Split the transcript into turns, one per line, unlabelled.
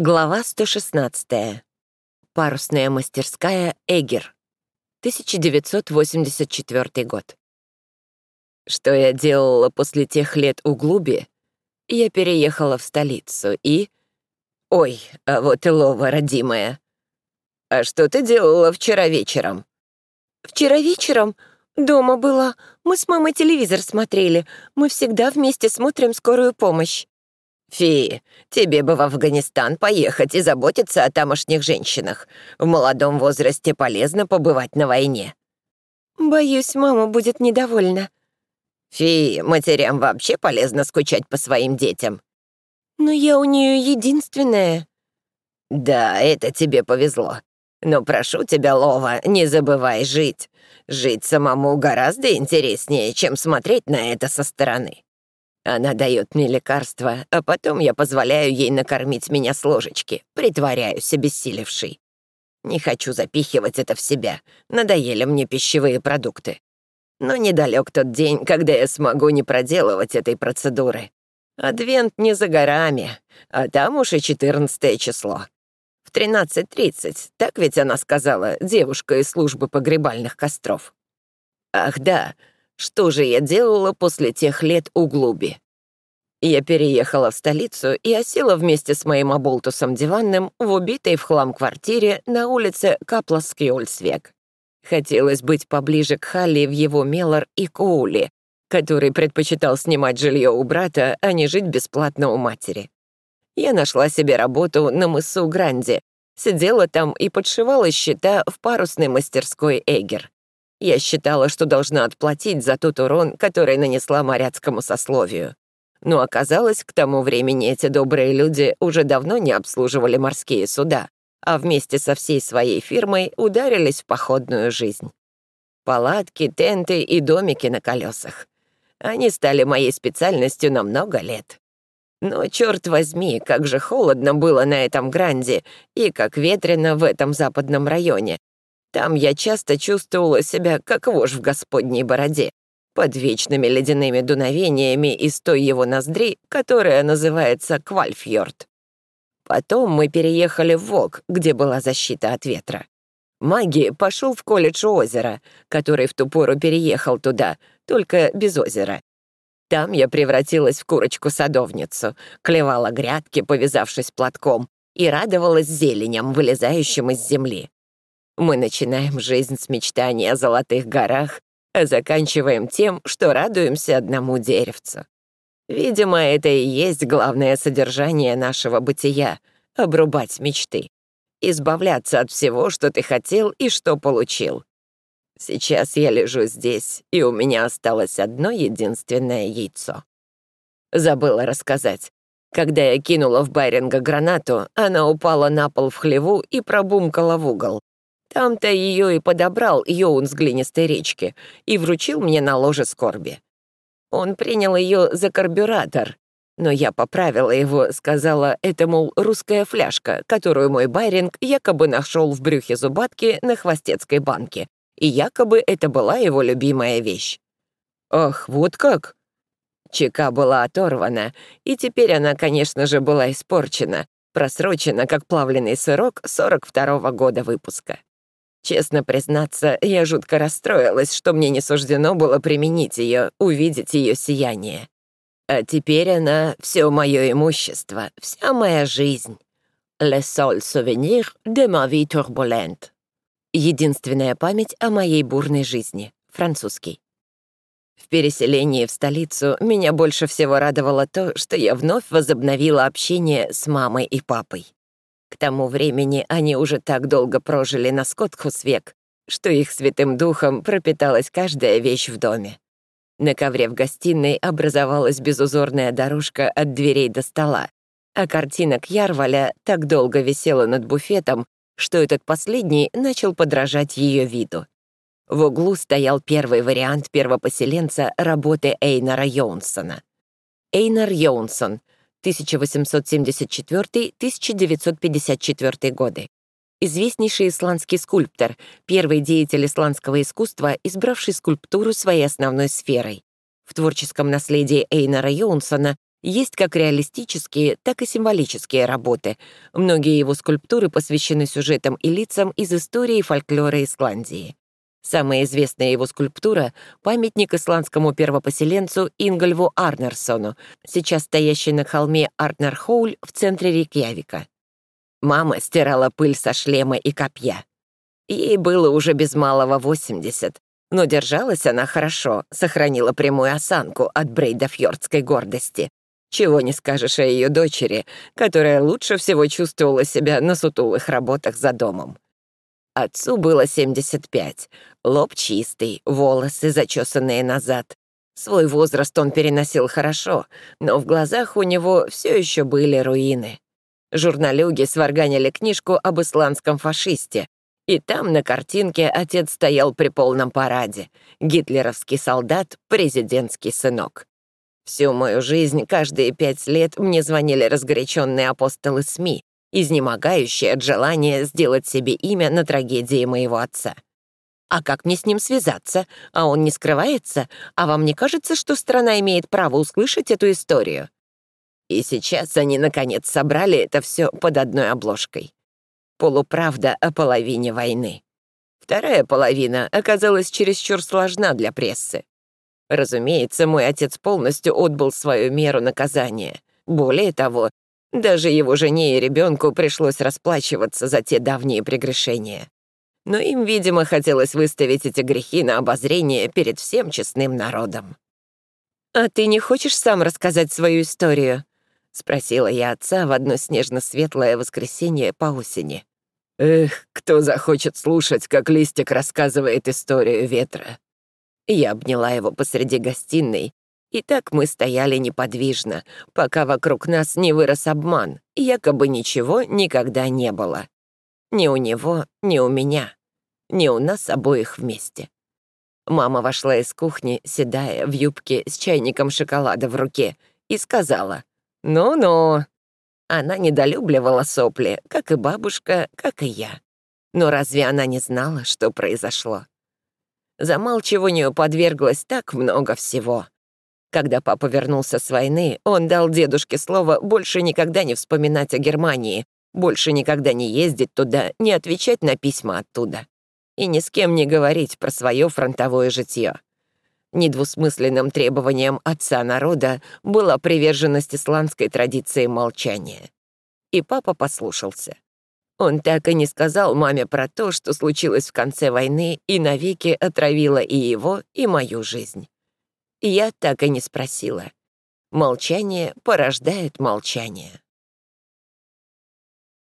Глава 116. Парусная мастерская «Эгер». 1984 год. Что я делала после тех лет у Глуби? Я переехала в столицу и... Ой, а вот и Лова, родимая. А что ты делала вчера вечером?
Вчера вечером дома была. Мы с мамой телевизор смотрели. Мы всегда вместе смотрим скорую помощь.
«Фи, тебе бы в Афганистан поехать и заботиться о тамошних женщинах. В молодом возрасте полезно побывать на войне».
«Боюсь, мама будет недовольна».
«Фи, матерям вообще полезно скучать по своим детям».
«Но я у нее единственная».
«Да, это тебе повезло. Но прошу тебя, Лова, не забывай жить. Жить самому гораздо интереснее, чем смотреть на это со стороны». Она дает мне лекарства, а потом я позволяю ей накормить меня с ложечки, притворяюсь обессилевшей. Не хочу запихивать это в себя, надоели мне пищевые продукты. Но недалек тот день, когда я смогу не проделывать этой процедуры. Адвент не за горами, а там уж и 14 число. В 13.30, так ведь она сказала, девушка из службы погребальных костров. Ах да, что же я делала после тех лет у Глуби? Я переехала в столицу и осела вместе с моим оболтусом диванным в убитой в хлам квартире на улице Капласкиольсвек. Хотелось быть поближе к Халли в его Мелор и Коули, который предпочитал снимать жилье у брата, а не жить бесплатно у матери. Я нашла себе работу на мысу Гранди, сидела там и подшивала счета в парусной мастерской Эгер. Я считала, что должна отплатить за тот урон, который нанесла моряцкому сословию. Но оказалось, к тому времени эти добрые люди уже давно не обслуживали морские суда, а вместе со всей своей фирмой ударились в походную жизнь. Палатки, тенты и домики на колесах. Они стали моей специальностью на много лет. Но, черт возьми, как же холодно было на этом гранде и как ветрено в этом западном районе, там я часто чувствовала себя как вож в господней бороде, под вечными ледяными дуновениями из той его ноздри, которая называется Квальфьорд. Потом мы переехали в Вог, где была защита от ветра. Маги пошел в колледж озера, который в ту пору переехал туда, только без озера. Там я превратилась в курочку-садовницу, клевала грядки, повязавшись платком, и радовалась зеленям, вылезающим из земли. Мы начинаем жизнь с мечтаний о золотых горах, а заканчиваем тем, что радуемся одному деревцу. Видимо, это и есть главное содержание нашего бытия — обрубать мечты, избавляться от всего, что ты хотел и что получил. Сейчас я лежу здесь, и у меня осталось одно единственное яйцо. Забыла рассказать. Когда я кинула в Байринга гранату, она упала на пол в хлеву и пробумкала в угол. Там-то ее и подобрал Йоун с глинистой речки и вручил мне на ложе скорби. Он принял ее за карбюратор, но я поправила его, сказала, это, мол, русская фляжка, которую мой Байринг якобы нашел в брюхе зубатки на хвостецкой банке, и якобы это была его любимая вещь. Ах, вот как? Чека была оторвана, и теперь она, конечно же, была испорчена, просрочена, как плавленый сырок 42-го года выпуска. Честно признаться, я жутко расстроилась, что мне не суждено было применить ее, увидеть ее сияние. А теперь она — все мое имущество, вся моя жизнь. Le seul souvenir de ma vie turbulente. Единственная память о моей бурной жизни. Французский. В переселении в столицу меня больше всего радовало то, что я вновь возобновила общение с мамой и папой. Тому времени они уже так долго прожили на Скотхусвек, что их святым духом пропиталась каждая вещь в доме. На ковре в гостиной образовалась безузорная дорожка от дверей до стола, а картина Кьярваля так долго висела над буфетом, что этот последний начал подражать ее виду. В углу стоял первый вариант первопоселенца работы Эйнара Йонсона. Эйнар Йонсон 1874-1954 годы. Известнейший исландский скульптор, первый деятель исландского искусства, избравший скульптуру своей основной сферой. В творческом наследии Эйнара Йонсона
Есть как реалистические, так и символические работы. Многие его скульптуры посвящены сюжетам и лицам из истории и фольклора Исландии. Самая известная его скульптура — памятник исландскому первопоселенцу Ингольву Арнерсону, сейчас стоящий на холме Арнерхоуль в центре Рейкьявика. Мама стирала пыль со шлема и копья. Ей было уже без малого 80, но держалась она хорошо, сохранила прямую осанку от брейдафьордской гордости. Чего не скажешь о ее дочери, которая лучше всего чувствовала себя на сутулых работах за домом. Отцу было 75, лоб чистый, волосы зачесанные назад. Свой возраст он переносил хорошо, но в глазах у него все еще были руины. Журналюги сварганили книжку об исландском фашисте, и там на картинке отец стоял при полном параде. Гитлеровский солдат, президентский сынок. Всю мою жизнь, каждые пять лет, мне звонили разгоряченные апостолы СМИ, изнемогающие от желания сделать себе имя на трагедии моего отца. А как мне с ним связаться? А он не скрывается? А вам не кажется, что страна имеет право услышать эту историю? И сейчас они, наконец, собрали это все под одной обложкой. Полуправда о половине войны. Вторая половина оказалась чересчур сложна для прессы. Разумеется, мой отец полностью отбыл свою меру наказания. Более того, даже его жене и ребенку пришлось расплачиваться за те давние прегрешения. Но им, видимо, хотелось выставить эти грехи на обозрение перед всем честным народом. «А ты не хочешь сам рассказать свою историю?» — спросила я отца в одно снежно-светлое воскресенье по осени. Эх, кто захочет слушать, как листик рассказывает историю ветра. Я обняла его посреди гостиной, и так мы стояли неподвижно, пока вокруг нас не вырос обман, якобы ничего никогда не было. Ни у него, ни у меня, ни у нас обоих вместе. Мама вошла из кухни, седая, в юбке, с чайником шоколада в руке, и сказала, «Ну-ну, она недолюбливала сопли, как и бабушка, как и я. Но разве она не знала, что произошло? Замалчиванию подверглось так много всего. Когда папа вернулся с войны, он дал дедушке слово больше никогда не вспоминать о Германии, больше никогда не ездить туда, не отвечать на письма оттуда. И ни с кем не говорить про свое фронтовое житье. Недвусмысленным требованием отца народа была приверженность исландской традиции молчания. И папа послушался. Он так и не сказал маме про то, что случилось в конце войны и навеки отравило и его, и мою жизнь. Я так и не спросила. Молчание порождает молчание.